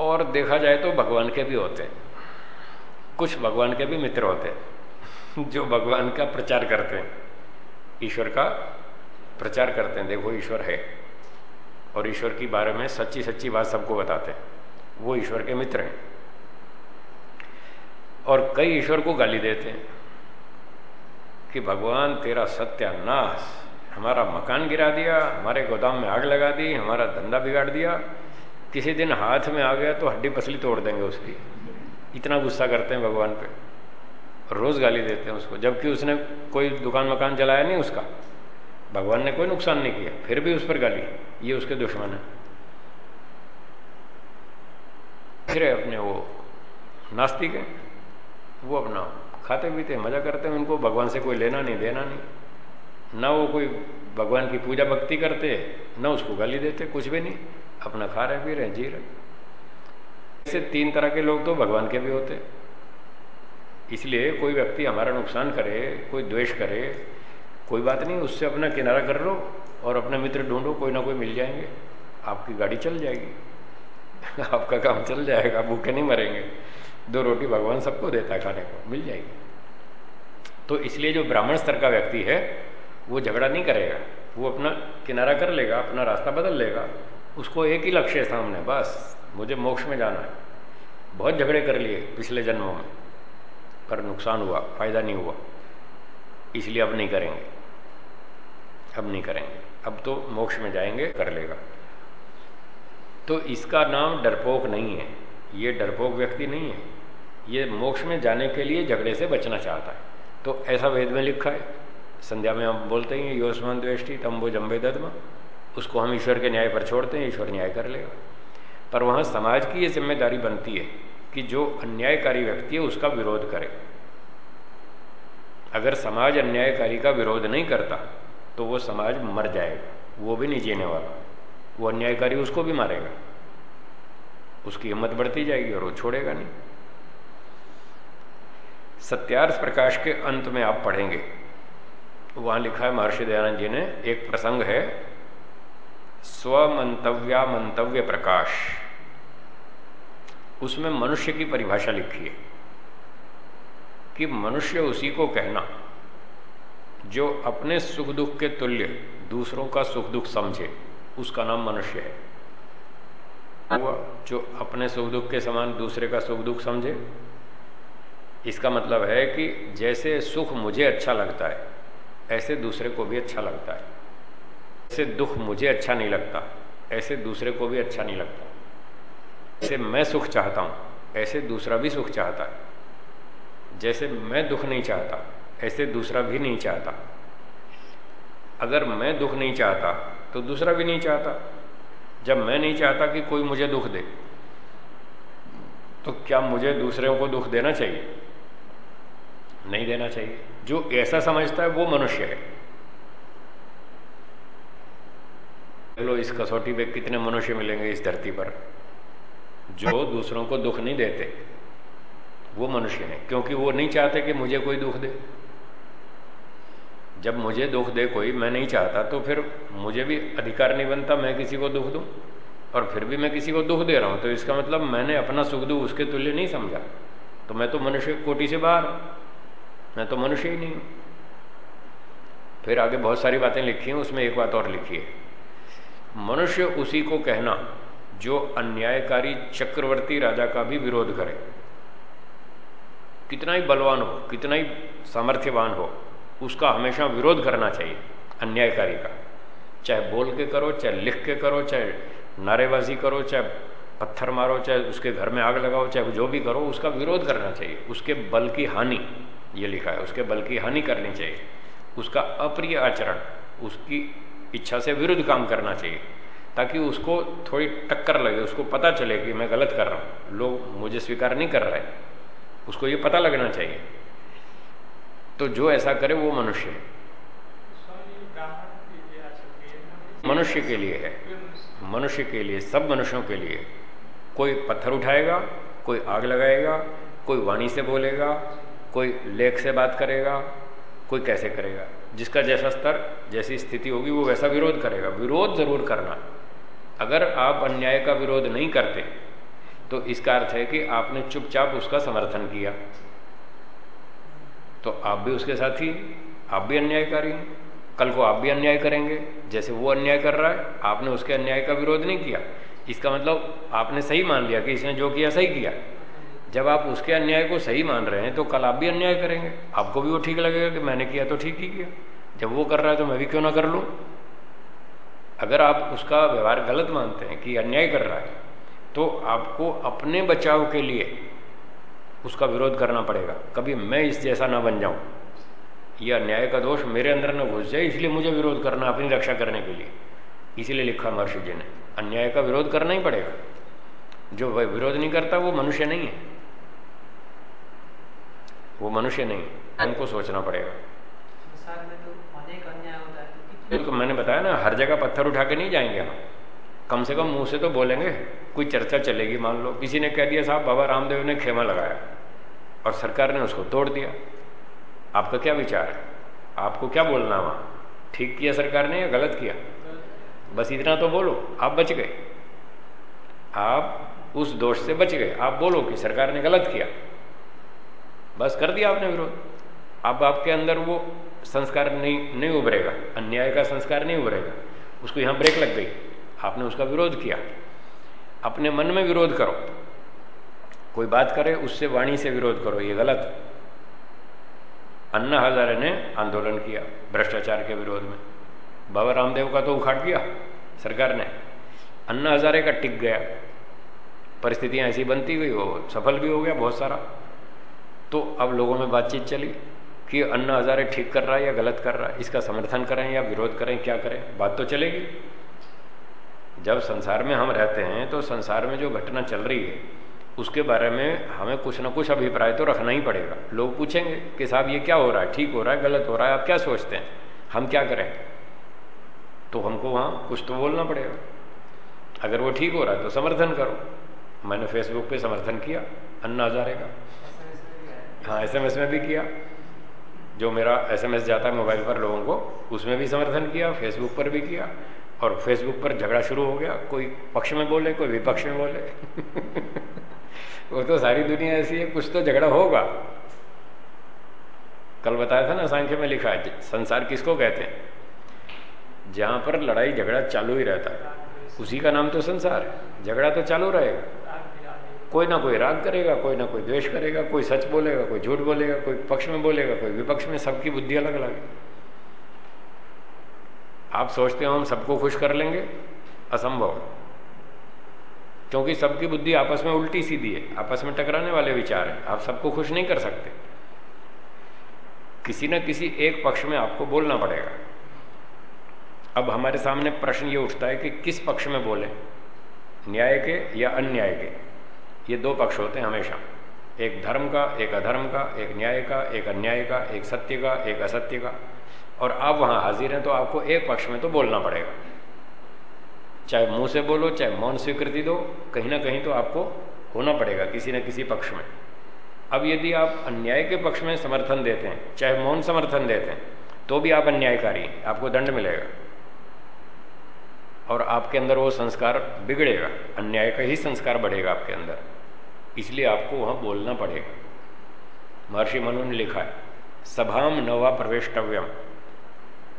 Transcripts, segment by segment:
और देखा जाए तो भगवान के भी होते हैं। कुछ भगवान के भी मित्र होते जो भगवान का प्रचार करते हैं। ईश्वर का प्रचार करते हैं, देखो ईश्वर है। और ईश्वर के बारे में सच्ची सच्ची बात सबको बताते हैं। वो ईश्वर के मित्र हैं। और कई ईश्वर को गाली देते हैं कि भगवान, तेरा सत्यानाश, हमारा मकान गिरा दिया, हमारे गोदाम में आग लगा दी, हमारा धंधा बिगाड़ दिया किसी दिन हाथ में आ गया तो हड्डी पसली तोड़ देंगे उसकी। इतना गुस्सा करते हैं भगवान पे। रोज गाली देते हैं उसको। जबकि उसने कोई दुकान मकान जलाया नहीं उसका। भगवान ने कोई नुकसान नहीं किया। फिर भी उस पर गाली। ये उसके दुश्मन है। फिर अपने वो नास्तिक है। वो अपना खाते पीते मज़ा करते हैं। उनको भगवान से कोई लेना नहीं, देना नहीं। ना वो कोई भगवान की पूजा भक्ति करते ना उसको गाली देते, कुछ भी नहीं। अपना खा रहे पी रहे जी रहे ऐसे तीन तरह के लोग तो भगवान के भी होते। इसलिए कोई व्यक्ति हमारा नुकसान करे, कोई द्वेष करे, कोई बात नहीं, उससे अपना किनारा कर लो और अपने मित्र ढूंढो, कोई ना कोई मिल जाएँगे। आपकी गाड़ी चल जाएगी। आपका काम चल जाएगा, भूखे नहीं मरेंगे। दो रोटी भगवान सबको देता है खाने को, मिल जाएगी। तो इसलिए जो ब्राह्मण स्तर का व्यक्ति है, वो झगड़ा नहीं करेगा। वो अपना किनारा कर लेगा, अपना रास्ता बदल लेगा। उसको एक ही लक्ष्य है सामने, बस, मुझे मोक्ष में जाना है। बहुत झगड़े कर लिए पिछले जन्मों में। पर नुकसान हुआ, फ़ायदा नहीं हुआ। इसलिए अब नहीं करेंगे। अब नहीं करेंगे। अब तो मोक्ष में जाएँगे, कर लेगा। तो इसका नाम डरपोक नहीं है। ये डरपोक व्यक्ति नहीं है। ये मोक्ष में जाने के लिए झगड़े से बचना चाहता है। तो ऐसा वेद में लिखा है। संध्या में हम बोलते हैं योस्मन द्वेष्टि तम्बो जम्बे ददमा। उसको हम ईश्वर के न्याय पर छोड़ते हैं, ईश्वर न्याय कर लेगा। पर वहाँ समाज की ये ज़िम्मेदारी बनती है कि जो अन्यायकारी व्यक्ति है, उसका विरोध करे। अगर समाज अन्यायकारी का विरोध नहीं करता तो वो समाज मर जाएगा। वो भी नहीं जीने वाला। वो अन्यायकारी उसको भी मारेगा। उसकी हिम्मत बढ़ती जाएगी और वो छोड़ेगा नहीं। सत्यार्थ प्रकाश के अंत में आप पढ़ेंगे। वहाँ लिखा है, महर्षि दयानंद जी ने, एक प्रसंग है स्वमंतव्या मंतव्य प्रकाश। उसमें मनुष्य की परिभाषा लिखी है कि मनुष्य उसी को कहना, जो अपने सुख दुख के तुल्य दूसरों का सुख दुख समझे, उसका नाम मनुष्य है। जो अपने सुख दुख के समान दूसरे का सुख दुख समझे, इसका मतलब है कि जैसे सुख मुझे अच्छा लगता है, ऐसे दूसरे को भी अच्छा लगता है। जैसे दुख मुझे अच्छा नहीं लगता, ऐसे दूसरे को भी अच्छा नहीं लगता। जैसे मैं सुख चाहता हूँ, ऐसे दूसरा भी सुख चाहता है। जैसे मैं दुख नहीं चाहता, ऐसे दूसरा भी नहीं चाहता। अगर मैं दुख नहीं चाहता तो दूसरा भी नहीं चाहता। जब मैं नहीं चाहता कि कोई मुझे दुख दे तो क्या मुझे दूसरों को दुख देना चाहिए? नहीं देना चाहिए। जो ऐसा समझता है, वो मनुष्य है। लो इस कसौटी पे कितने मनुष्य मिलेंगे इस धरती पर? जो दूसरों को दुख नहीं देते, वो मनुष्य है, क्योंकि वो नहीं चाहते कि मुझे कोई दुख दे। जब मुझे दुख दे कोई, मैं नहीं चाहता तो फिर मुझे भी अधिकार नहीं बनता, मैं किसी को दुख दूँ। और फिर भी मैं किसी को दुख दे रहा हूँ तो इसका मतलब मैंने अपना सुख दुख उसके तुल्य नहीं समझा। तो मैं तो मनुष्य कोटि से बाहर मैं तो मनुष्य ही नहीं हूँ। फिर आगे बहुत सारी बातें लिखी हैं, उसमें एक बात और लिखी है। मनुष्य उसी को कहना जो अन्यायकारी चक्रवर्ती राजा का भी विरोध करे। कितना ही बलवान हो, कितना ही सामर्थ्यवान हो, उसका हमेशा विरोध करना चाहिए अन्यायकारी का। चाहे बोल के करो, चाहे लिख के करो, चाहे नारेबाजी करो, चाहे पत्थर मारो, चाहे उसके घर में आग लगाओ, चाहे जो भी करो, उसका विरोध करना चाहिए। उसके बल की हानि, ये लिखा है, उसके बल की हानि करनी चाहिए। उसका अप्रिय आचरण, उसकी इच्छा से विरुद्ध काम करना चाहिए, ताकि उसको थोड़ी टक्कर लगे, उसको पता चले कि मैं गलत कर रहा हूँ। लोग मुझे स्वीकार नहीं कर रहे, उसको ये पता लगना चाहिए। तो जो ऐसा करे वो मनुष्य है। मनुष्य के लिए है। मनुष्य के लिए, सब मनुष्यों के लिए। कोई पत्थर उठाएगा, कोई आग लगाएगा, कोई वाणी से बोलेगा, कोई लेख से बात करेगा, कोई कैसे करेगा। जिसका जैसा स्तर, जैसी स्थिति होगी, वो वैसा विरोध करेगा। विरोध ज़रूर करना। अगर आप अन्याय का विरोध नहीं करते तो इसका अर्थ है कि आपने चुपचाप उसका समर्थन किया। तो आप भी उसके साथ ही, आप भी अन्यायकारी हैं। कल को आप भी अन्याय करेंगे। जैसे वो अन्याय कर रहा है, आपने उसके अन्याय का विरोध नहीं किया। इसका मतलब आपने सही मान लिया कि इसने जो किया, सही किया। जब आप उसके अन्याय को सही मान रहे हैं तो कल आप भी अन्याय करेंगे। आपको भी वो ठीक लगेगा कि मैंने किया तो ठीक ही किया। जब वो कर रहा है तो मैं भी क्यों ना कर लूँ? अगर आप उसका व्यवहार गलत मानते हैं कि अन्याय कर रहा है तो आपको अपने बचाव के लिए उसका विरोध करना पड़ेगा। कभी मैं इस जैसा ना बन जाऊँ। यह अन्याय का दोष मेरे अंदर न घुस जाए, इसलिए मुझे विरोध करना, अपनी रक्षा करने के लिए। इसीलिए लिखा महर्षि जी ने, अन्याय का विरोध करना ही पड़ेगा। जो विरोध नहीं करता, वो मनुष्य नहीं है। वो मनुष्य नहीं हमको सोचना पड़ेगा। तो मैंने बताया ना, हर जगह पत्थर उठा के नहीं जाएँगे हम। कम से कम मुँह से तो बोलेंगे, कोई चर्चा चलेगी, मान लो। किसी ने कह दिया, साहब, बाबा रामदेव ने खेमा लगाया, और सरकार ने उसको तोड़ दिया। आपका क्या विचार है? आपको क्या बोलना वहाँ? ठीक किया सरकार ने या गलत किया? बस इतना तो बोलो, आप बच गए। आप उस दोष से बच गए। आप बोलो कि सरकार ने गलत किया। बस कर दिया आपने विरोध। अब आपके अंदर वो संस्कार नहीं नहीं उभरेगा, अन्याय का संस्कार नहीं उभरेगा। उसको यहाँ ब्रेक लग गई। आपने उसका विरोध किया। अपने मन में विरोध करो। कोई बात करे, उससे वाणी से विरोध करो, ये गलत। अन्ना हजारे ने आंदोलन किया, भ्रष्टाचार के विरोध में। बाबा रामदेव का तो उखाड़ दिया सरकार ने। अन्ना हजारे का टिक गया। परिस्थितियाँ ऐसी बनती गई, वो सफल भी हो गया बहुत सारा। तो अब लोगों में बातचीत चली कि अन्ना हजारे ठीक कर रहा है या गलत कर रहा है? इसका समर्थन करें या विरोध करें, क्या करें? बात तो चलेगी। जब संसार में हम रहते हैं तो संसार में जो घटना चल रही है, उसके बारे में हमें कुछ ना कुछ अभिप्राय तो रखना ही पड़ेगा। लोग पूछेंगे कि साहब, ये क्या हो रहा है? ठीक हो रहा है, गलत हो रहा है? आप क्या सोचते हैं? हम क्या करें? तो हमको वहाँ कुछ तो बोलना पड़ेगा। अगर वो ठीक हो रहा है तो समर्थन करो। मैंने फेसबुक पे समर्थन किया, अन्ना हजारे का। हाँ एस में भी किया। जो मेरा एसएमएस जाता है मोबाइल पर लोगों को, उसमें भी समर्थन किया फेसबुक पर भी किया और फेसबुक पर झगड़ा शुरू हो गया। कोई पक्ष में बोले, कोई विपक्ष में बोले। वो तो सारी दुनिया ऐसी है, कुछ तो झगड़ा होगा। कल बताया था ना सांख्य में लिखा है संसार किसको कहते हैं? जहाँ पर लड़ाई झगड़ा चालू ही रहता है, उसी का नाम तो संसार है। झगड़ा तो चालू रहेगा। कोई ना कोई राग करेगा, कोई ना कोई द्वेष करेगा, कोई सच बोलेगा, कोई झूठ बोलेगा, कोई पक्ष में बोलेगा, कोई विपक्ष में, सबकी बुद्धि अलग अलग है। आप सोचते हो हम सबको खुश कर लेंगे? असंभव क्योंकि सबकी बुद्धि आपस में उल्टी सीधी है, आपस में टकराने वाले विचार हैं, आप सबको खुश नहीं कर सकते। किसी न किसी एक पक्ष में आपको बोलना पड़ेगा। अब हमारे सामने प्रश्न ये उठता है कि किस पक्ष में बोले? न्याय के या अन्याय के? ये दो पक्ष होते हैं हमेशा। एक धर्म का, एक अधर्म का, एक न्याय का, एक अन्याय का, एक सत्य का, एक असत्य का। और आप वहाँ हाजिर हैं तो आपको एक पक्ष में तो बोलना पड़ेगा। चाहे मुँह से बोलो, चाहे मौन स्वीकृति दो, कहीं ना कहीं तो आपको होना पड़ेगा किसी न किसी पक्ष में। अब यदि आप अन्याय के पक्ष में समर्थन देते हैं, चाहे मौन समर्थन देते हैं तो भी आप अन्यायकारी आपको दंड मिलेगा। और आपके अंदर वो संस्कार बिगड़ेगा, अन्याय का ही संस्कार बढ़ेगा आपके अंदर। इसलिए आपको वहाँ बोलना पड़ेगा। महर्षि मनु ने लिखा है, सभाम नवा प्रवेशव्यम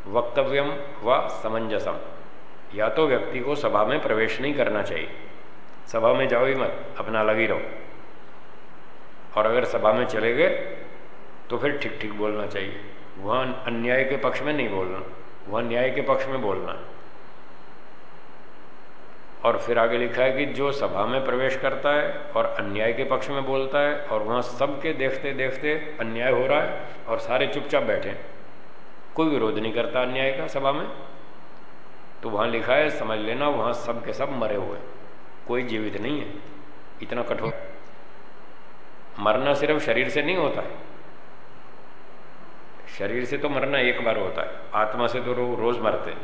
वक्तव्यम व समंजसम। या तो व्यक्ति को सभा में प्रवेश नहीं करना चाहिए। सभा में जाओ ही मत, अपना लगी रहो। और अगर सभा में चले गए तो फिर ठीक ठीक बोलना चाहिए। वहाँ अन्याय के पक्ष में नहीं बोलना, वहाँ न्याय के पक्ष में बोलना। और फिर आगे लिखा है कि जो सभा में प्रवेश करता है और अन्याय के पक्ष में बोलता है और वहाँ सबके देखते देखते अन्याय हो रहा है और सारे चुपचाप बैठे कोई विरोध नहीं करता अन्याय का सभा में। तो वहाँ लिखा है, समझ लेना, वहाँ सब के सब मरे हुए कोई जीवित नहीं है। इतना कठोर। मरना सिर्फ़ शरीर से नहीं होता है। शरीर से तो मरना एक बार होता है। आत्मा से तो रोज मरते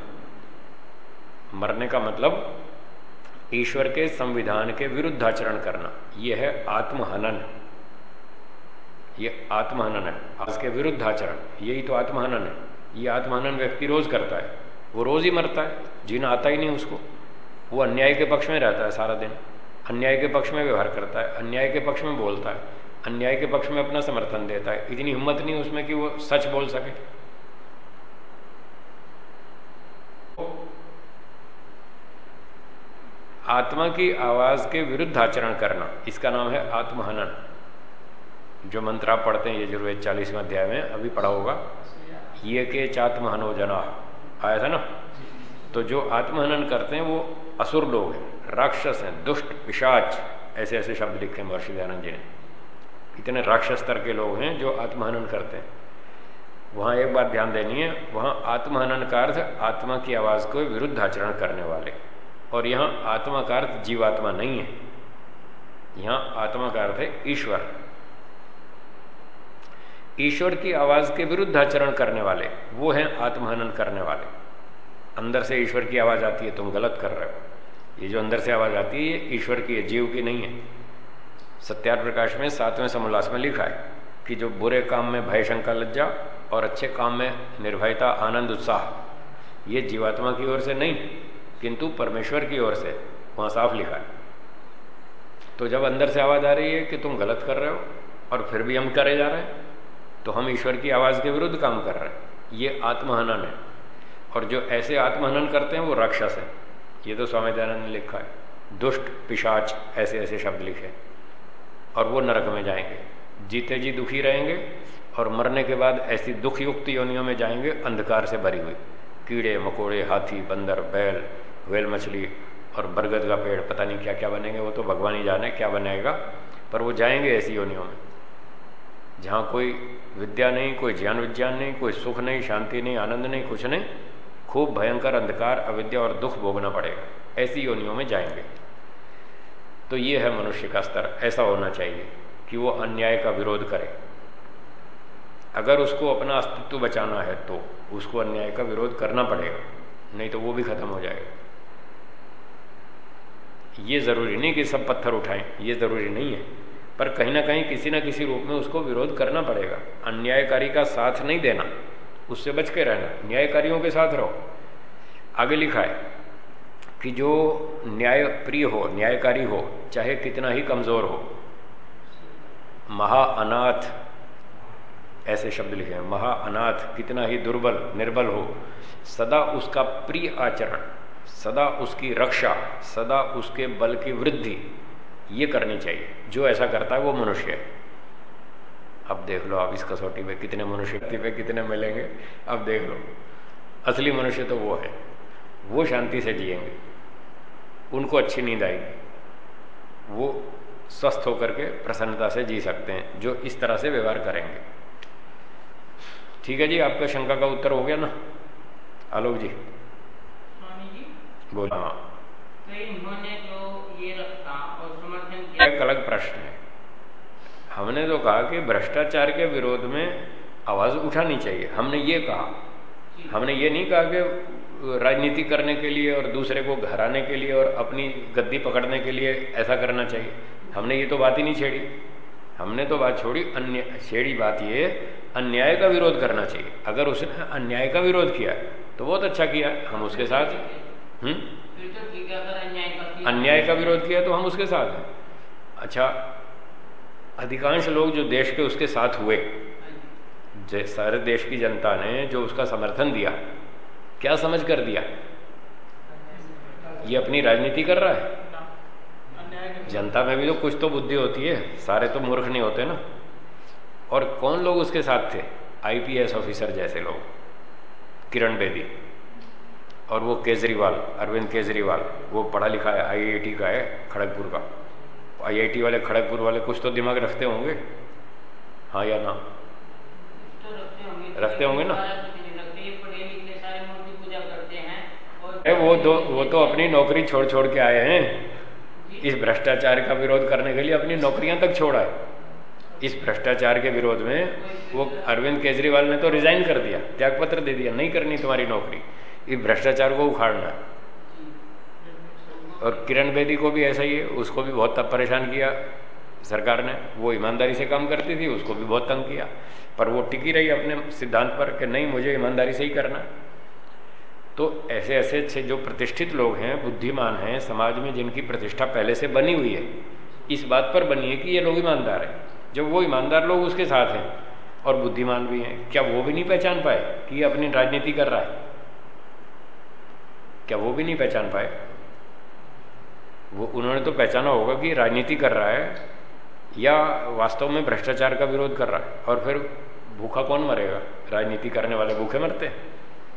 मरने का मतलब ईश्वर के संविधान के विरुद्ध आचरण करना। यह है। आत्महनन यह आत्महनन है। आज के विरुद्ध आचरण। यही तो आत्महनन है। यह आत्महनन व्यक्ति रोज करता है। वो रोज ही मरता है। जीना आता ही नहीं उसको। वो अन्याय के पक्ष में रहता है सारा दिन। अन्याय के पक्ष में व्यवहार करता है। अन्याय के पक्ष में बोलता है। अन्याय के पक्ष में अपना समर्थन देता है। इतनी हिम्मत नहीं उसमें कि वो सच बोल सके। आत्मा की आवाज़ के विरुद्ध आचरण करना। इसका नाम है आत्महनन। जो मंत्र आप पढ़ते हैं, यजुर्वेद चालीसवें अध्याय में, अभी पढ़ा होगा। ये के चात्महनो जना। आया था ना? तो जो आत्महनन करते हैं, वो असुर लोग हैं, राक्षस हैं, दुष्ट, पिशाच ऐसे ऐसे शब्द लिखे हैं महर्षि दयानंद जी ने। इतने राक्षस स्तर के लोग हैं जो आत्महनन करते हैं। वहाँ एक बात ध्यान देनी है, वहाँ आत्महनन का अर्थ आत्मा की आवाज़ को विरुद्ध आचरण करने वाले। और यहाँ आत्मा का अर्थ जीवात्मा नहीं है। यहाँ आत्मा का अर्थ है ईश्वर। ईश्वर की आवाज़ के विरुद्ध आचरण करने वाले, वो हैं आत्महनन करने वाले। अंदर से ईश्वर की आवाज़ आती है, तुम गलत कर रहे हो। ये जो अंदर से आवाज़ आती है, ये ईश्वर की है, जीव की नहीं है। सत्यार प्रकाश में, सातवें समोल्लास में लिखा है कि जो बुरे काम में भय शंका लज्जा और अच्छे काम में निर्भयता, आनंद, उत्साह, ये जीवात्मा की ओर से नहीं। किंतु परमेश्वर की ओर से वहाँ साफ़ लिखा है। तो जब अंदर से आवाज़ आ रही है कि तुम गलत कर रहे हो और फिर भी हम करे जा रहे हैं तो हम ईश्वर की आवाज़ के विरुद्ध काम कर रहे हैं। ये आत्महनन है। और जो ऐसे आत्महनन करते हैं वो राक्षस है। ये तो स्वामी दयानंद ने लिखा है। दुष्ट, पिशाच ऐसे ऐसे शब्द लिखे। और वो नरक में जाएँगे। जीते जी दुखी रहेंगे और मरने के बाद ऐसी दुखयुक्त योनियों में जाएँगे, अंधकार से भरी हुई। कीड़े, मकोड़े, हाथी, बंदर, बैल वेल मछली और बरगद का पेड़, पता नहीं क्या क्या बनेंगे, वो तो भगवान ही जाने क्या बनेगा पर वो जाएँगे ऐसी योनियों में। जहाँ कोई विद्या नहीं, कोई ज्ञान विज्ञान नहीं, कोई सुख नहीं, शांति नहीं, आनंद नहीं, कुछ नहीं, खूब भयंकर अंधकार, अविद्या और दुख भोगना पड़ेगा। ऐसी योनियों में जाएँगे। तो ये है मनुष्य का स्तर। ऐसा होना चाहिए कि वो अन्याय का विरोध करे। अगर उसको अपना अस्तित्व बचाना है तो उसको अन्याय का विरोध करना पड़ेगा, नहीं तो वो भी खत्म हो जाएगा। ये ज़रूरी नहीं कि सब पत्थर उठाएँ, ये ज़रूरी नहीं है। पर कहीं ना कहीं किसी ना किसी रूप में उसको विरोध करना पड़ेगा। अन्यायकारी का साथ नहीं देना, उससे बच के रहना। न्यायकारियों के साथ रहो। आगे लिखा है कि जो न्याय प्रिय हो, न्यायकारी हो, चाहे कितना ही कमज़ोर हो, महाअनाथ, ऐसे शब्द लिखे हैं महा अनाथ कितना ही दुर्बल, निर्बल हो, सदा उसका प्रिय आचरण। सदा उसकी रक्षा, सदा उसके बल की वृद्धि, ये करनी चाहिए। जो ऐसा करता है वो मनुष्य है। अब देख लो आप इस कसौटी पे कितने मनुष्य पे कितने मिलेंगे। अब देख लो, असली मनुष्य तो वो है। वो शांति से जिएँगे। उनको अच्छी नींद आएगी। वो स्वस्थ होकर के प्रसन्नता से जी सकते हैं, जो इस तरह से व्यवहार करेंगे। ठीक है जी, आपका शंका का उत्तर हो गया ना? आलोक जी। बोला। हाँ। तो इन्होंने जो ये रखा और समर्थन किया। एक अलग प्रश्न है। हमने तो कहा कि भ्रष्टाचार के विरोध में आवाज़ उठानी चाहिए। हमने ये कहा। हमने ये नहीं कहा कि राजनीति करने के लिए और दूसरे को घराने के लिए और अपनी गद्दी पकड़ने के लिए ऐसा करना चाहिए। हमने ये तो बात ही नहीं छेड़ी। हमने तो बात छोड़ी अन्य छेड़ी बात ये अन्याय का विरोध करना चाहिए। अगर उसने अन्याय का विरोध किया तो बहुत अच्छा किया। हम उसके साथ हम्म? अन्याय का किया। अन्याय का विरोध किया तो हम उसके साथ हैं। अच्छा अधिकांश लोग जो देश के उसके साथ हुए जे- सारे देश की जनता ने जो उसका समर्थन दिया क्या समझ कर दिया? ये अपनी राजनीति कर रहा है? जनता में भी तो कुछ तो बुद्धि होती है सारे तो मूर्ख नहीं होते ना। और कौन लोग उसके साथ थे? आईपीएस ऑफिसर जैसे लोग किरण बेदी। और वो केजरीवाल, अरविंद केजरीवाल, वो पढ़ा लिखा है आईआईटी का है, खड़गपुर का। आईआईटी वाले, खड़गपुर वाले कुछ तो दिमाग रखते होंगे। हाँ या ना? तो रखते होंगे ना? अरे वो दो वो तो अपनी नौकरी छोड़ छोड़ के आए हैं। इस भ्रष्टाचार का विरोध करने के लिए अपनी नौकरियाँ तक छोड़ा है। इस भ्रष्टाचार के विरोध में वो अरविंद केजरीवाल ने तो रिजाइन कर दिया, त्यागपत्र दे दिया, नहीं करनी तुम्हारी नौकरी। इस भ्रष्टाचार को उखाड़ना। और किरण बेदी को भी ऐसा ही है, उसको भी बहुत परेशान किया सरकार ने। वो ईमानदारी से काम करती थी, उसको भी बहुत तंग किया। पर वो टिकी रही अपने सिद्धांत पर कि नहीं, मुझे ईमानदारी से ही करना। तो ऐसे ऐसे अच्छे जो प्रतिष्ठित लोग हैं, बुद्धिमान हैं, समाज में जिनकी प्रतिष्ठा पहले से बनी हुई है, इस बात पर बनी है कि ये लोग ईमानदार हैं। जब वो ईमानदार लोग उसके साथ हैं और बुद्धिमान भी हैं, क्या वो भी नहीं पहचान पाए कि ये अपनी राजनीति कर रहा है? क्या वो भी नहीं पहचान पाए? वो, उन्होंने तो पहचाना होगा कि राजनीति कर रहा है या वास्तव में भ्रष्टाचार का विरोध कर रहा है और फिर भूखा कौन मरेगा? राजनीति करने वाले भूखे मरते हैं।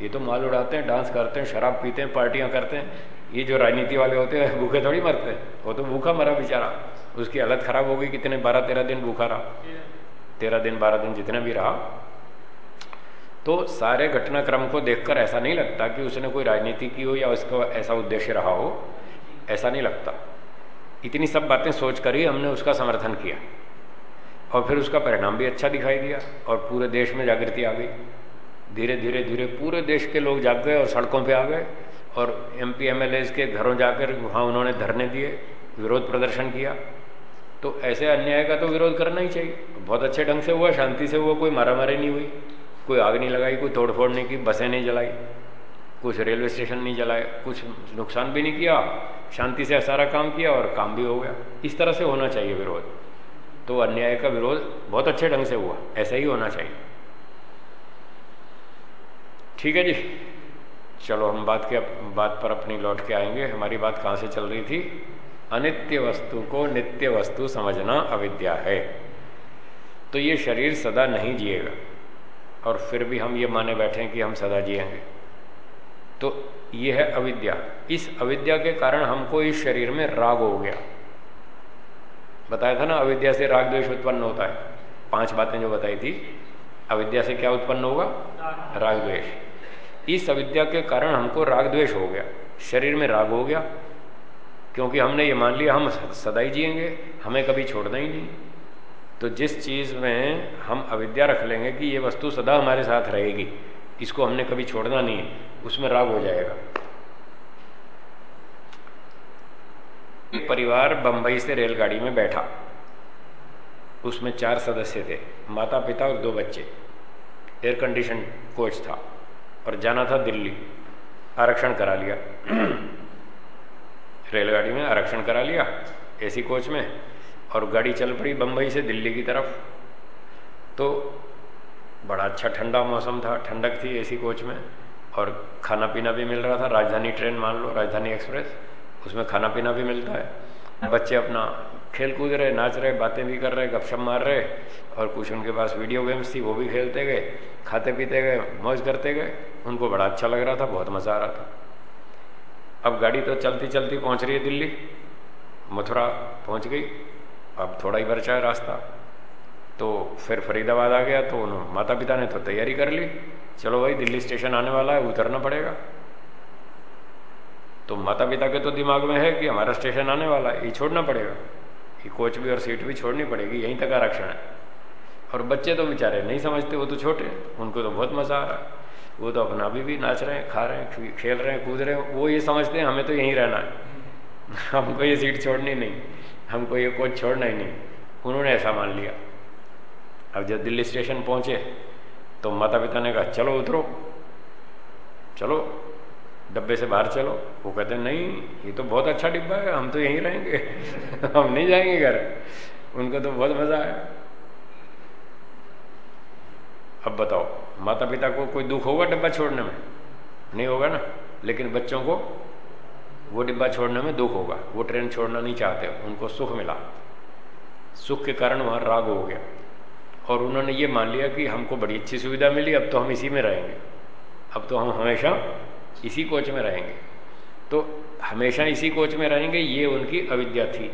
ये तो माल उड़ाते हैं, डांस करते हैं, शराब पीते हैं, पार्टियाँ करते हैं। ये जो राजनीति वाले होते हैं, भूखे थोड़ी मरते हैं। वो तो भूखा मरा बेचारा। उसकी हालत खराब हो गई, कितने बारह तेरह दिन भूखा रहा। तेरह दिन, बारह दिन जितने भी रहा तो सारे घटनाक्रम को देखकर ऐसा नहीं लगता कि उसने कोई राजनीति की हो या उसका ऐसा उद्देश्य रहा हो। ऐसा नहीं लगता। इतनी सब बातें सोच कर ही हमने उसका समर्थन किया। और फिर उसका परिणाम भी अच्छा दिखाई दिया और पूरे देश में जागृति आ गई। धीरे धीरे धीरे पूरे देश के लोग जाग गए और सड़कों पे आ गए और एम पी एम के घरों जाकर वहाँ उन्होंने धरने दिए, विरोध प्रदर्शन किया। तो ऐसे अन्याय का तो विरोध करना ही चाहिए। बहुत अच्छे ढंग से हुआ, शांति से हुआ, कोई मारामारी नहीं हुई। कोई आग नहीं लगाई, कोई तोड़फोड़ नहीं की, बसें नहीं जलाई, कुछ रेलवे स्टेशन नहीं जलाए, कुछ नुकसान भी नहीं किया, शांति से सारा काम किया और काम भी हो गया। इस तरह से होना चाहिए विरोध। तो अन्याय का विरोध बहुत अच्छे ढंग से हुआ, ऐसा ही होना चाहिए। ठीक है जी। चलो, हम बात के, बात पर अपनी लौट के आएँगे। हमारी बात कहाँ से चल रही थी? अनित्य वस्तु को नित्य वस्तु समझना अविद्या है। तो ये शरीर सदा नहीं जिएगा। और फिर भी हम ये माने बैठे हैं कि हम सदा जिएँगे तो ये है अविद्या। इस अविद्या के कारण हमको इस शरीर में राग हो गया। बताया था ना, अविद्या से राग द्वेष उत्पन्न होता है। पाँच बातें जो बताई थी, अविद्या से क्या उत्पन्न होगा? राग द्वेष। इस अविद्या के कारण हमको राग द्वेष हो गया। शरीर में राग हो गया, क्योंकि हमने ये मान लिया, हम सदा ही जिएँगे, हमें कभी छोड़ना ही नहीं। तो जिस चीज़ में हम अविद्या रख लेंगे कि ये वस्तु सदा हमारे साथ रहेगी, इसको हमने कभी छोड़ना नहीं है, उसमें राग हो जाएगा। परिवार बंबई से रेलगाड़ी में बैठा। उसमें चार सदस्य थे माता पिता और दो बच्चे। एयर कंडीशन कोच था और जाना था दिल्ली। आरक्षण करा लिया। रेलगाड़ी में आरक्षण करा लिया एसी कोच में। और गाड़ी चल पड़ी बम्बई से दिल्ली की तरफ़। तो बड़ा अच्छा ठंडा मौसम था, ठंडक थी एसी कोच में, और खाना पीना भी मिल रहा था। राजधानी ट्रेन मान लो, राजधानी एक्सप्रेस, उसमें खाना पीना भी मिलता है। बच्चे अपना खेल कूद रहे, नाच रहे, बातें भी कर रहे, गपशप मार रहे, और कुछ उनके पास वीडियो गेम्स थी, वो भी खेलते गए खाते पीते गए, मौज करते गए। उनको बड़ा अच्छा लग रहा था, बहुत मज़ा आ रहा था। अब गाड़ी तो चलती चलती पहुँच रही है दिल्ली। मथुरा पहुँच गई। अब थोड़ा ही बचा है रास्ता। तो फिर फरीदाबाद आ गया तो उन्होंने माता पिता ने तो तैयारी कर ली। चलो भाई, दिल्ली स्टेशन आने वाला है, उतरना पड़ेगा। तो माता पिता के तो दिमाग में है कि हमारा स्टेशन आने वाला है, ये छोड़ना पड़ेगा। ये कोच भी और सीट भी छोड़नी पड़ेगी, यहीं तक आरक्षण है। और बच्चे तो बेचारे नहीं समझते, वो तो छोटे उनको तो बहुत मज़ा आ रहा है। वो तो अपना अभी भी नाच रहे हैं, खा रहे हैं खेल रहे हैं, कूद रहे हैं, वो ये समझते हैं, हमें तो यहीं रहना है। हमको ये सीट छोड़नी नहीं। हमको ये कोच छोड़ना ही नहीं। उन्होंने ऐसा मान लिया। अब जब दिल्ली स्टेशन पहुँचे तो माता पिता ने कहा, चलो उतरो। चलो, डब्बे से बाहर चलो। वो कहते, नहीं, ये तो बहुत अच्छा डिब्बा है, हम तो यहीं रहेंगे। हम नहीं जाएँगे घर। उनको तो बहुत मज़ा आया। अब बताओ माता पिता को कोई दुख होगा डिब्बा छोड़ने में? नहीं होगा ना? लेकिन बच्चों को वो डिब्बा छोड़ने में दुख होगा, वो ट्रेन छोड़ना नहीं चाहते, उनको सुख मिला। सुख के कारण वहाँ राग हो गया। और उन्होंने ये मान लिया कि हमको बड़ी अच्छी सुविधा मिली, अब तो हम इसी में रहेंगे। अब तो हम हमेशा इसी कोच में रहेंगे। तो हमेशा इसी कोच में रहेंगे, ये उनकी अविद्या थी।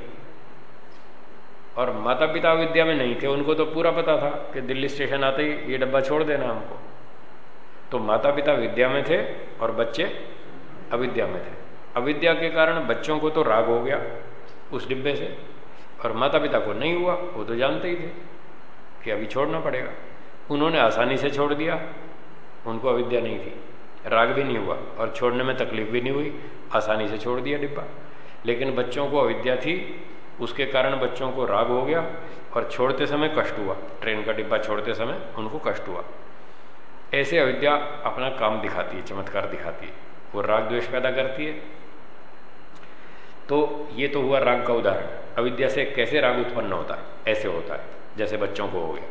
और माता पिता अविद्या में नहीं थे, उनको तो पूरा पता था कि दिल्ली स्टेशन आते ही ये डब्बा छोड़ देना हमको। तो माता पिता विद्या में थे और बच्चे अविद्या में थे। अविद्या के कारण बच्चों को तो राग हो गया उस डिब्बे से, और माता पिता को नहीं हुआ, वो तो जानते ही थे कि अभी छोड़ना पड़ेगा। उन्होंने आसानी से छोड़ दिया, उनको अविद्या नहीं थी, राग भी नहीं हुआ, और छोड़ने में तकलीफ़ भी नहीं हुई, आसानी से छोड़ दिया डिब्बा। लेकिन बच्चों को अविद्या थी, उसके कारण बच्चों को राग हो गया, और छोड़ते समय कष्ट हुआ, ट्रेन का डिब्बा छोड़ते समय उनको कष्ट हुआ। ऐसे अविद्या अपना काम दिखाती है, चमत्कार दिखाती है। वो राग द्वेष पैदा करती है तो ये तो हुआ राग का उदाहरण। अविद्या से कैसे राग उत्पन्न होता है? ऐसे होता है, जैसे बच्चों को हो गया।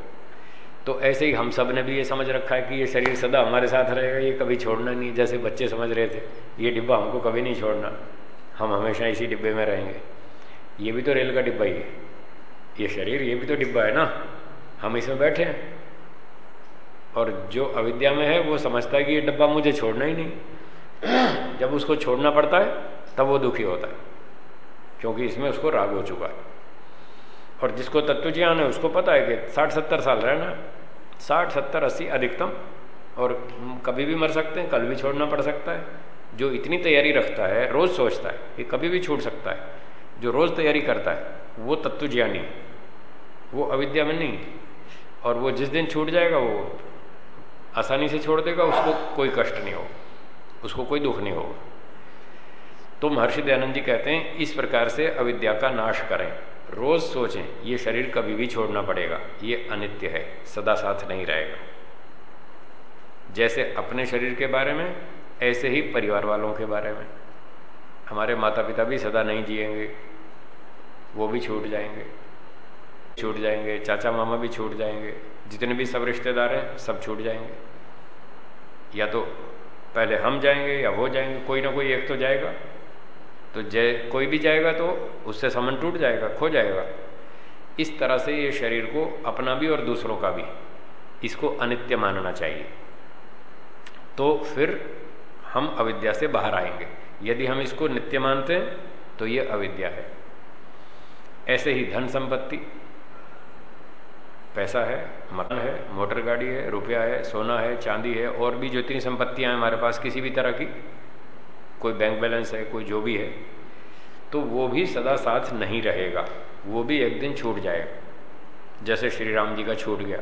तो ऐसे ही हम सबने भी ये समझ रखा है कि ये शरीर सदा हमारे साथ रहेगा, ये कभी छोड़ना नहीं जैसे बच्चे समझ रहे थे, ये डिब्बा हमको कभी नहीं छोड़ना। हम हमेशा इसी डिब्बे में रहेंगे। ये भी तो रेल का डिब्बा ही है। ये शरीर, ये भी तो डिब्बा है ना। हम इसमें बैठे हैं। और जो अविद्या में है, वो समझता है कि ये डिब्बा मुझे छोड़ना ही नहीं। जब उसको छोड़ना पड़ता है, तब वो दुखी होता है। क्योंकि इसमें उसको राग हो चुका है। और जिसको तत्व ज्ञान है, उसको पता है कि साठ सत्तर साल रहना साठ सत्तर अस्सी अधिकतम। और कभी भी मर सकते हैं, कल भी छोड़ना पड़ सकता है। जो इतनी तैयारी रखता है, रोज सोचता है कि कभी भी छूट सकता है। जो रोज तैयारी करता है, वो तत्व ज्ञानी वो अविद्या में नहीं और वो जिस दिन छूट जाएगा, वो आसानी से छोड़ देगा। उसको कोई कष्ट नहीं हो उसको कोई दुख नहीं होगा। तो महर्षि दयानंद जी कहते हैं, इस प्रकार से अविद्या का नाश करें। रोज सोचें, ये शरीर कभी भी छोड़ना पड़ेगा। ये अनित्य है, सदा साथ नहीं रहेगा। जैसे अपने शरीर के बारे में, ऐसे ही परिवार वालों के बारे में। हमारे माता पिता भी सदा नहीं जिएँगे। वो भी छूट जाएँगे। छूट जाएँगे चाचा मामा भी छूट जाएँगे। जितने भी सब रिश्तेदार हैं, सब छूट जाएँगे। या तो पहले हम जाएँगे या वो जाएँगे, कोई ना कोई एक तो जाएगा। तो जय कोई भी जाएगा तो उससे समन टूट जाएगा, खो जाएगा। इस तरह से ये शरीर को अपना भी और दूसरों का भी, इसको अनित्य मानना चाहिए। तो फिर हम अविद्या से बाहर आएँगे। यदि हम इसको नित्य मानते हैं तो ये अविद्या है। ऐसे ही धन संपत्ति, पैसा है, मकान है, मोटर गाड़ी है, रुपया है, सोना है, चांदी है, और भी जो इतनी संपत्तियाँ हैं हमारे पास, किसी भी तरह की कोई बैंक बैलेंस है, कोई जो भी है तो वो भी सदा साथ नहीं रहेगा। वो भी एक दिन छूट जाएगा। जैसे श्री राम जी का छूट गया।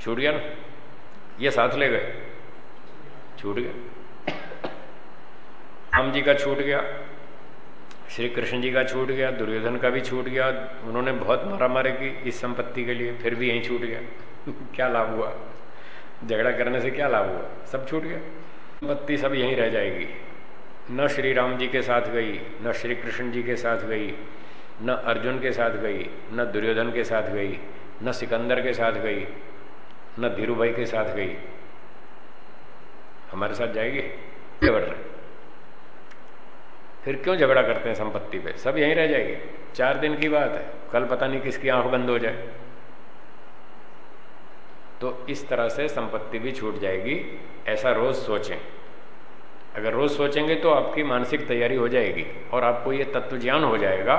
छूट गया ना? ये साथ ले गए। छूट गया राम जी का छूट गया। श्री कृष्ण जी का छूट गया। दुर्योधन का भी छूट गया। उन्होंने बहुत मारा मारे की इस संपत्ति के लिए। फिर भी यहीं छूट गया। क्या लाभ हुआ? झगड़ा करने से क्या लाभ हुआ? सब छूट गया। संपत्ति सब यहीं रह जाएगी। न श्री राम जी के साथ गई, न श्री कृष्ण जी के साथ गई, न अर्जुन के साथ गई, न दुर्योधन के साथ गई, न सिकंदर के साथ गई, न धीरू के साथ गई। हमारे साथ जाएगी? रहे फिर क्यों झगड़ा करते हैं संपत्ति पे? सब यहीं रह जाएगी। चार दिन की बात है। कल पता नहीं किसकी आँख बंद हो जाए। तो इस तरह से संपत्ति भी छूट जाएगी। ऐसा रोज सोचें। अगर रोज सोचेंगे तो आपकी मानसिक तैयारी हो जाएगी और आपको ये तत्व ज्ञान हो जाएगा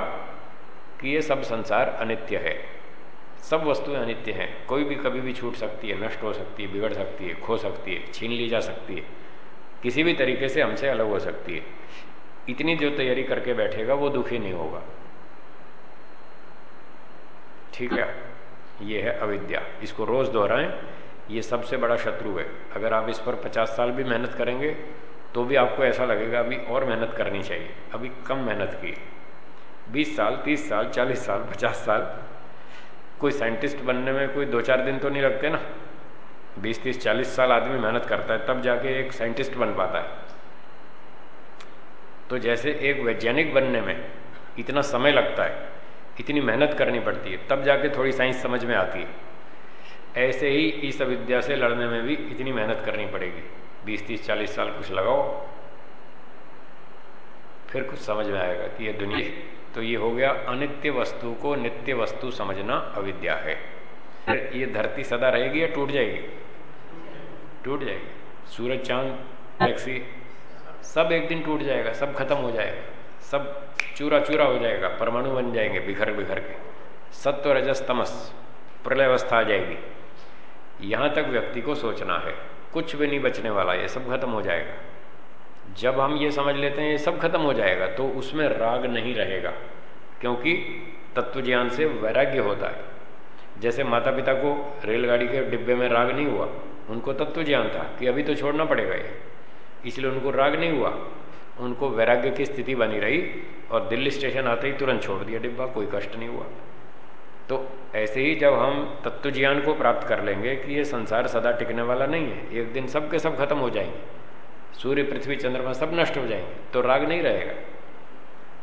कि ये सब संसार अनित्य है। सब वस्तुएँ अनित्य हैं। कोई भी कभी भी छूट सकती है, नष्ट हो सकती है, बिगड़ सकती है, खो सकती है, छीन ली जा सकती है। किसी भी तरीके से हमसे अलग हो सकती है। इतनी जो तैयारी करके बैठेगा, वो दुखी नहीं होगा। ठीक है? ये है अविद्या। इसको रोज दोहराएँ। ये सबसे बड़ा शत्रु है। अगर आप इस पर पचास साल भी मेहनत करेंगे तो भी आपको ऐसा लगेगा, अभी और मेहनत करनी चाहिए। अभी कम मेहनत की बीस साल, तीस साल, चालीस साल, पचास साल। कोई साइंटिस्ट बनने में कोई दो चार दिन तो नहीं लगते ना। बीस, तीस, चालीस साल आदमी मेहनत करता है, तब जाके एक साइंटिस्ट बन पाता है। तो जैसे एक वैज्ञानिक बनने में इतना समय लगता है, इतनी मेहनत करनी पड़ती है, तब जाके थोड़ी साइंस समझ में आती है। ऐसे ही इस अविद्या से लड़ने में भी इतनी मेहनत करनी पड़ेगी। बीस तीस चालीस साल कुछ लगाओ, फिर कुछ समझ में आएगा कि ये दुनिया तो ये हो गया अनित्य वस्तु को नित्य वस्तु समझना अविद्या है। फिर ये धरती सदा रहेगी या टूट जाएगी? टूट जाएगी। सूरज, चाँद, गैलेक्सी, सब एक दिन टूट जाएगा, सब खत्म हो जाएगा, सब चूरा चूरा हो जाएगा, परमाणु बन जाएँगे बिखर बिखर के। सत्व, रजस, तमस, प्रलय अवस्था आ जाएगी। यहाँ तक व्यक्ति को सोचना है। कुछ भी नहीं बचने वाला, ये सब खत्म हो जाएगा। जब हम ये समझ लेते हैं, ये सब खत्म हो जाएगा तो उसमें राग नहीं रहेगा, क्योंकि तत्व ज्ञान से वैराग्य होता है। जैसे माता पिता को रेलगाड़ी के डिब्बे में राग नहीं हुआ, उनको तत्व ज्ञान था कि अभी तो छोड़ना पड़ेगा ये। इसलिए उनको राग नहीं हुआ, उनको वैराग्य की स्थिति बनी रही और दिल्ली स्टेशन आते ही तुरंत छोड़ दिया डिब्बा, कोई कष्ट नहीं हुआ। तो ऐसे ही जब हम तत्व ज्ञान को प्राप्त कर लेंगे कि ये संसार सदा टिकने वाला नहीं है, एक दिन सब के सब खत्म हो जाएँगे, सूर्य पृथ्वी चंद्रमा सब नष्ट हो जाएँगे तो राग नहीं रहेगा।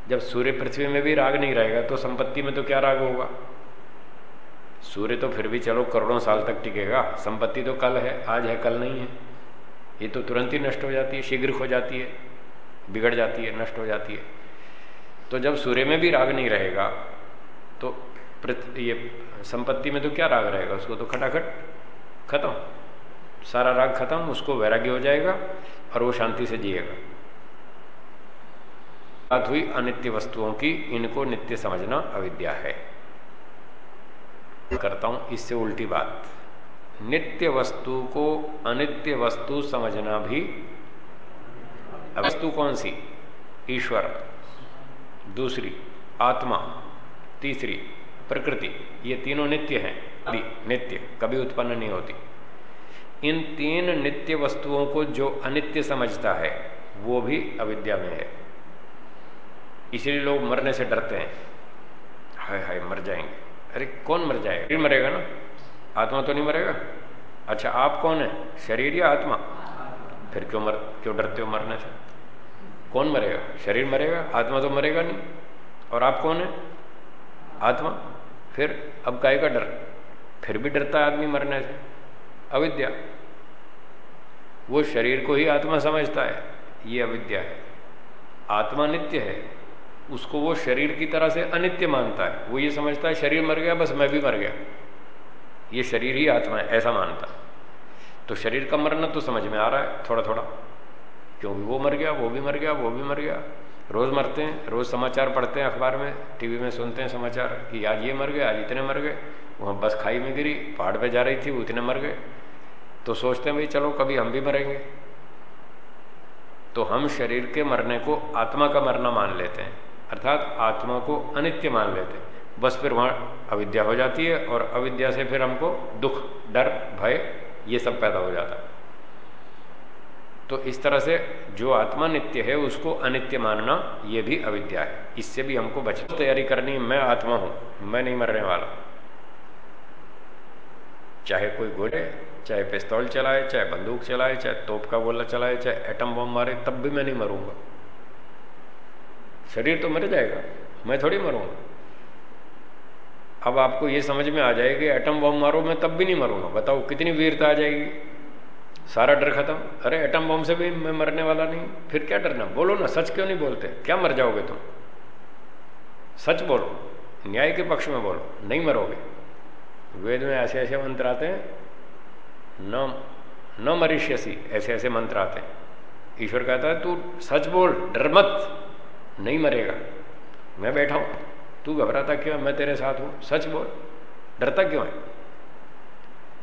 जब सूर्य पृथ्वी में भी राग नहीं रहेगा तो संपत्ति में तो क्या राग होगा? सूर्य तो फिर भी चलो करोड़ों साल तक टिकेगा, संपत्ति तो कल है, आज है, कल नहीं है। ये तो तुरंत ही नष्ट हो जाती है, शीघ्र हो जाती है, बिगड़ जाती है, नष्ट हो जाती है। तो जब सूर्य में भी राग नहीं रहेगा तो ये संपत्ति में तो क्या राग रहेगा? उसको तो खटाखट खत्म। सारा राग खत्म, उसको वैराग्य हो जाएगा और वो शांति से जिएगा। बात हुई अनित्य वस्तुओं की, इनको नित्य समझना अविद्या है। करता हूँ इससे उल्टी बात। नित्य वस्तु को अनित्य वस्तु समझना भी वस्तु कौन सी? ईश्वर। दूसरी, आत्मा। तीसरी प्रकृति, ये तीनों नित्य हैं नित्य, कभी उत्पन्न नहीं होती। इन तीन नित्य वस्तुओं को जो अनित्य समझता है, वो भी अविद्या में है। इसलिए लोग मरने से डरते हैं। हाय हाय, मर जाएँगे। अरे, कौन मर जाएगा? फिर मरेगा ना? आत्मा तो नहीं मरेगा? अच्छा आप कौन है? शरीर या आत्मा? फिर क्यों मर, क्यों डरते हो मरने से? कौन मरेगा? शरीर मरेगा, आत्मा तो मरेगा नहीं। और आप कौन है? आत्मा? फिर अब काय का डर। फिर भी डरता है आदमी मरने से। अविद्या। वो शरीर को ही आत्मा समझता है। ये अविद्या है। आत्मा नित्य है। उसको वो शरीर की तरह से अनित्य मानता है। वो ये समझता है, शरीर मर गया, बस मैं भी मर गया। ये शरीर ही आत्मा है, ऐसा मानता तो शरीर का मरना तो समझ में आ रहा है थोड़ा थोड़ा क्योंकि वो मर गया, वो भी मर गया, वो भी मर गया। रोज मरते हैं, रोज समाचार पढ़ते हैं अखबार में, टीवी में सुनते हैं समाचार कि आज ये मर गए, आज इतने मर गए। वहाँ बस खाई में गिरी, पहाड़ पे जा रही थी, वो इतने मर गए। तो सोचते हैं भाई, चलो कभी हम भी मरेंगे। तो हम शरीर के मरने को आत्मा का मरना मान लेते हैं, अर्थात आत्मा को अनित्य मान लेते हैं। बस फिर वहाँ अविद्या हो जाती है और अविद्या से फिर हमको दुख, डर, भय, ये सब पैदा हो जाता है। तो इस तरह से जो आत्मा नित्य है, उसको अनित्य मानना ये भी अविद्या है। इससे भी हमको बच तैयारी करनी, मैं आत्मा हूँ, मैं नहीं मरने वाला। चाहे कोई गोले चाहे पिस्तौल चलाए, चाहे बंदूक चलाए, चाहे तोप का गोला चलाए, चाहे एटम बम मारे, तब भी मैं नहीं मरूँगा। शरीर तो मर जाएगा, मैं थोड़ी मरूँगा। अब आपको ये समझ में आ जाएगी एटम बम मारो, मैं तब भी नहीं मरूँगा। बताओ, कितनी वीरता आ जाएगी? सारा डर खत्म। अरे एटम बम से भी मैं मरने वाला नहीं। फिर क्या डरना? बोलो ना, सच क्यों नहीं बोलते? क्या मर जाओगे तुम? सच बोलो। न्याय के पक्ष में बोलो। नहीं मरोगे। वेद में ऐसे ऐसे मंत्र आते हैं। न न मरिष्यसी, ऐसे ऐसे मंत्र आते हैं। ईश्वर कहता है, तू सच बोल, डर मत। नहीं मरेगा। मैं बैठा हूँ। तू घबराता क्यों मैं तेरे साथ हूँ। सच बोल। डरता क्यों है?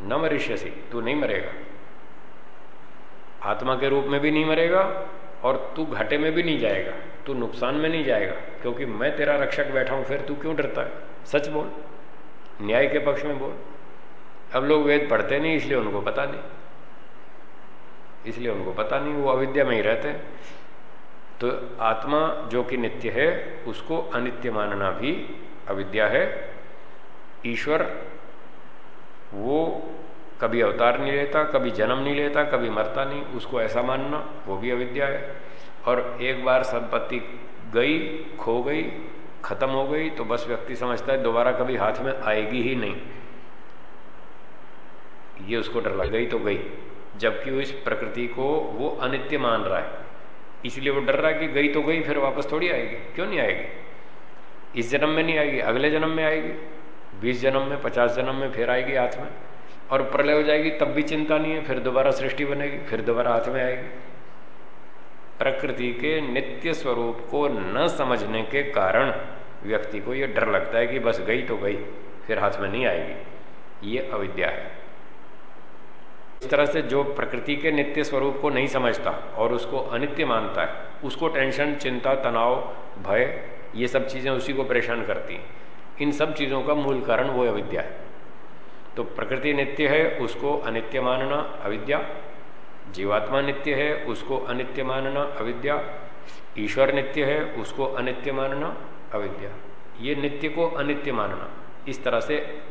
न मरिष्यसी, तू नहीं मरेगा। आत्मा के रूप में भी नहीं मरेगा और तू घाटे में भी नहीं जाएगा। तू नुकसान में नहीं जाएगा, क्योंकि मैं तेरा रक्षक बैठा हूँ, फिर तू क्यों डरता है? सच बोल। न्याय के पक्ष में बोल। अब लोग वेद पढ़ते नहीं, इसलिए उनको पता नहीं। इसलिए उनको पता नहीं, वो अविद्या में ही रहते तो आत्मा जो कि नित्य है, उसको अनित्य मानना भी अविद्या है। ईश्वर, वो कभी अवतार नहीं लेता, कभी जन्म नहीं लेता, कभी मरता नहीं। उसको ऐसा मानना, वो भी अविद्या है। और एक बार संपत्ति गई, खो गई, खत्म हो गई तो बस व्यक्ति समझता है दोबारा कभी हाथ में आएगी ही नहीं। ये उसको डर लग गई तो गई। जबकि इस प्रकृति को वो अनित्य मान रहा है। इसलिए वो डर रहा है कि गई तो गई, फिर वापस थोड़ी आएगी। क्यों नहीं आएगी? इस जन्म में नहीं आएगी, अगले जन्म में आएगी, बीस जन्म में, पचास जन्म में, फिर आएगी हाथ में। और प्रलय हो जाएगी, तब भी चिंता नहीं है, फिर दोबारा सृष्टि बनेगी, फिर दोबारा हाथ में आएगी। प्रकृति के नित्य स्वरूप को न समझने के कारण व्यक्ति को यह डर लगता है कि बस गई तो गई, फिर हाथ में नहीं आएगी। ये अविद्या है। इस तरह से जो प्रकृति के नित्य स्वरूप को नहीं समझता और उसको अनित्य मानता है, उसको टेंशन, चिंता, तनाव, भय, ये सब चीज़ें उसी को परेशान करती हैं। इन सब चीज़ों का मूल कारण वो अविद्या है। तो प्रकृति नित्य है, उसको अनित्य मानना अविद्या। जीवात्मा नित्य है, उसको अनित्य मानना अविद्या। ईश्वर नित्य है, उसको अनित्य मानना अविद्या। ये नित्य को अनित्य मानना। इस तरह से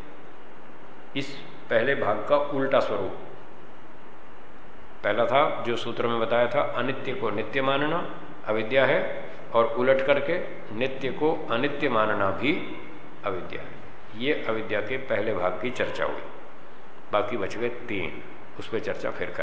इस पहले भाग का उल्टा स्वरूप। पहला था, जो सूत्र में बताया था, अनित्य को नित्य मानना अविद्या है, और उलट करके नित्य को अनित्य मानना भी अविद्या है। ये अविद्या के पहले भाग की चर्चा हुई। बाकी बच गए तीन, उस पर चर्चा फिर करें